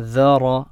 ذر